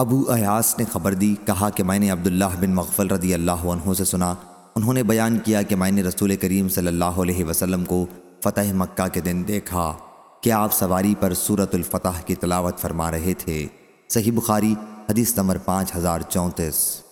ابو ایاس نے خبر دی، کہا کہ میں نے عبداللہ بن مغفل رضی اللہ عنہ سے سنا۔ انہوں نے بیان کیا کہ میں نے رسول کریم صلی اللہ علیہ وسلم کو فتح مکہ کے دن دیکھا کہ آپ سواری پر صورت الفتح کی تلاوت فرما رہے تھے۔ صحیح بخاری، حدیث نمبر پانچ ہزار چونتیس۔